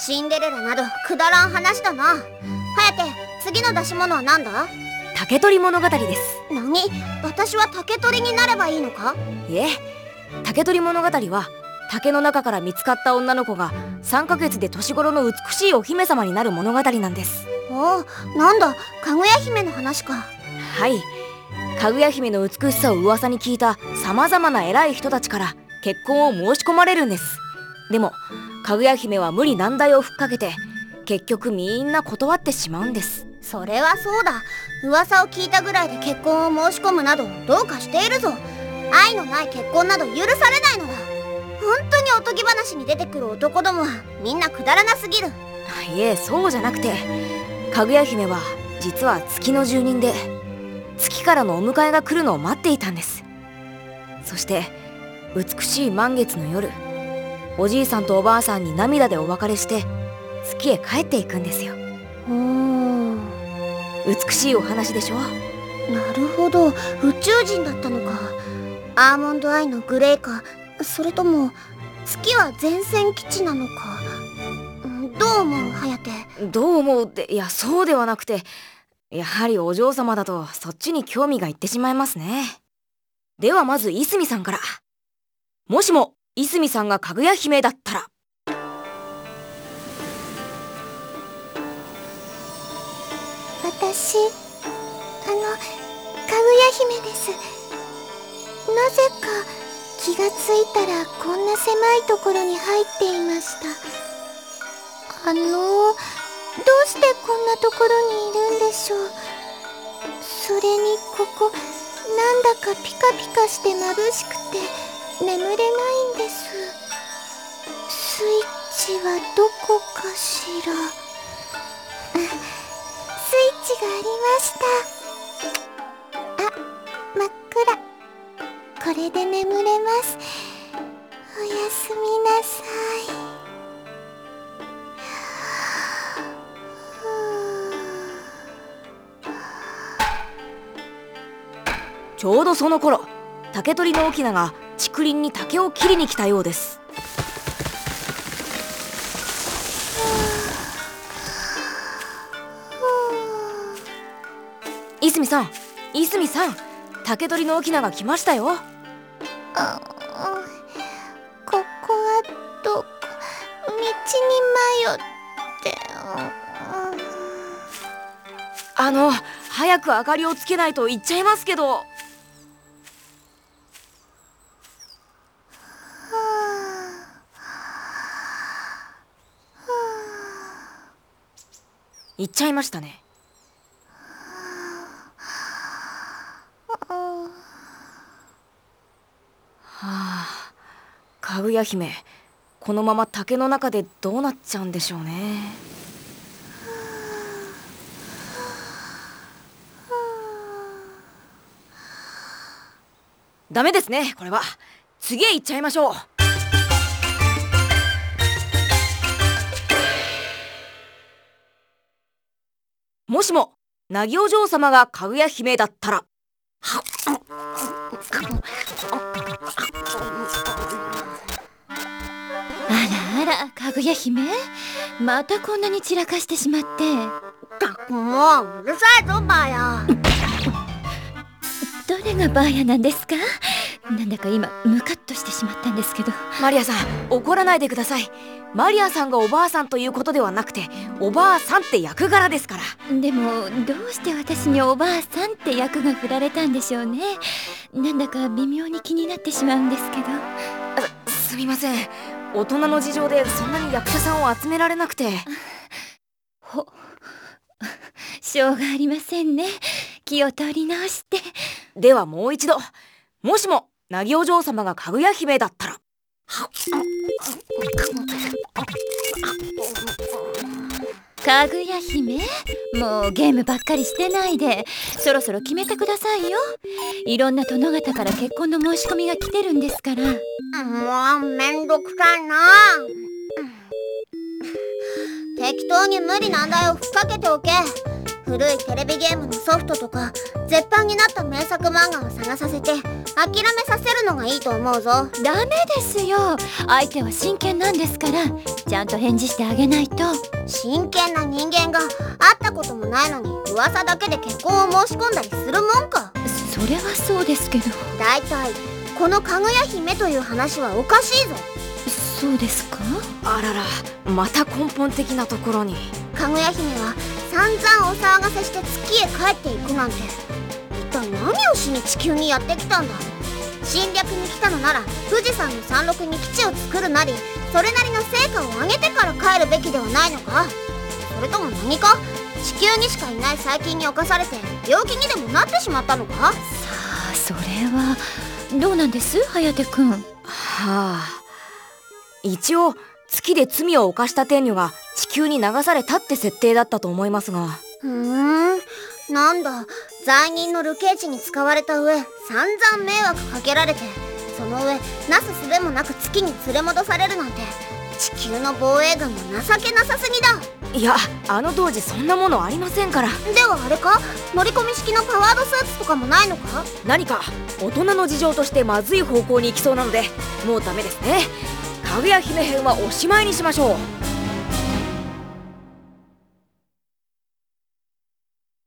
シンデレラなどくだらん話だな。はやて次の出し物は何だ？竹取物語です。何？私は竹取になればいいのか？いえ竹取物語は竹の中から見つかった女の子が3ヶ月で年頃の美しいお姫様になる物語なんです。おおなんだ？かぐや姫の話か。はい。かぐや姫の美しさを噂に聞いた様々な偉い人たちから結婚を申し込まれるんです。でもかぐや姫は無理難題をふっかけて結局みんな断ってしまうんです。それはそうだ。噂を聞いたぐらいで結婚を申し込むなどどうかしているぞ。愛のない結婚など許されないのだ。本当におとぎ話に出てくる男どもはみんなくだらなすぎる。いえそうじゃなくてかぐや姫は実は月の住人で月からのお迎えが来るのを待っていたんです。そして美しい満月の夜おじいさんとおばあさんに涙でお別れして月へ帰っていくんですよ。おー。美しいお話でしょ？なるほど。宇宙人だったのか。アーモンドアイのグレーか。それとも月は前線基地なのか。うんどう思うハヤテ？どう思うっていやそうではなくてやはりお嬢様だとそっちに興味がいってしまいますね。ではまずいすみさんから。もしもいすみさんがかぐや姫だったら。私あのかぐや姫です。なぜか気がついたらこんな狭いところに入っていました。あのどうしてこんなところにいるんでしょう。それにここなんだかピカピカして眩しくて。眠れないんです。スイッチはどこかしら。スイッチがありました。あ真っ暗。これで眠れます。おやすみなさい。ちょうどその頃竹取の翁が竹林に竹を切りに来たようです。いすみさんいすみさん竹取の翁が来ましたよ。あここはどこ道に迷って。あの早く明かりをつけないと言っちゃいますけど言っちゃいましたね。はあ。かぐや姫このまま竹の中でどうなっちゃうんでしょうね。ダメですねこれは。次へ行っちゃいましょう。もしもなぎお嬢様がかぐや姫だったら。あらあらかぐや姫？またこんなに散らかしてしまって。もううるさいぞバーヤ。どれがバーヤなんですか？なんだか今ムカッとしてしまったんですけど。マリアさん怒らないでください。マリアさんがおばあさんということではなくておばあさんって役柄ですから。でもどうして私におばあさんって役が振られたんでしょうね。なんだか微妙に気になってしまうんですけど。すみません。大人の事情でそんなに役者さんを集められなくて。ほしょうがありませんね。気を取り直して。ではもう一度。もしもなぎお嬢様がかぐや姫だったら。かぐや姫？もうゲームばっかりしてないで。そろそろ決めてくださいよ。いろんな殿方から結婚の申し込みが来てるんですから。もうめんどくさいな。適当に無理難題をふっかけておけ古いテレビゲームのソフトとか絶版になった名作漫画を探させて諦めさせるのがいいと思うぞ。ダメですよ。相手は真剣なんですからちゃんと返事してあげないと。真剣な人間が会ったこともないのに噂だけで結婚を申し込んだりするもんか。それはそうですけど。だいたいこのかぐや姫という話はおかしいぞ。そうですか？あららまた根本的なところに。かぐや姫は散々お騒がせして月へ帰っていくなんて。一体何をしに地球にやってきたんだ。侵略に来たのなら富士山の山麓に基地を作るなりそれなりの成果を上げてから帰るべきではないのか。それとも何か？地球にしかいない細菌に侵されて病気にでもなってしまったのか？さあそれはどうなんです？颯くん。はあ。一応月で罪を犯した天女が地球に流されたって設定だったと思いますが。ふーん。なんだ。罪人の流刑地に使われた上散々迷惑かけられてその上なすすべもなく月に連れ戻されるなんて地球の防衛軍も情けなさすぎだ。いやあの当時そんなものありませんから。ではあれか？乗り込み式のパワードスーツとかもないのか？何か大人の事情としてまずい方向に行きそうなのでもうダメですね。かぐや姫編はおしまいにしましょう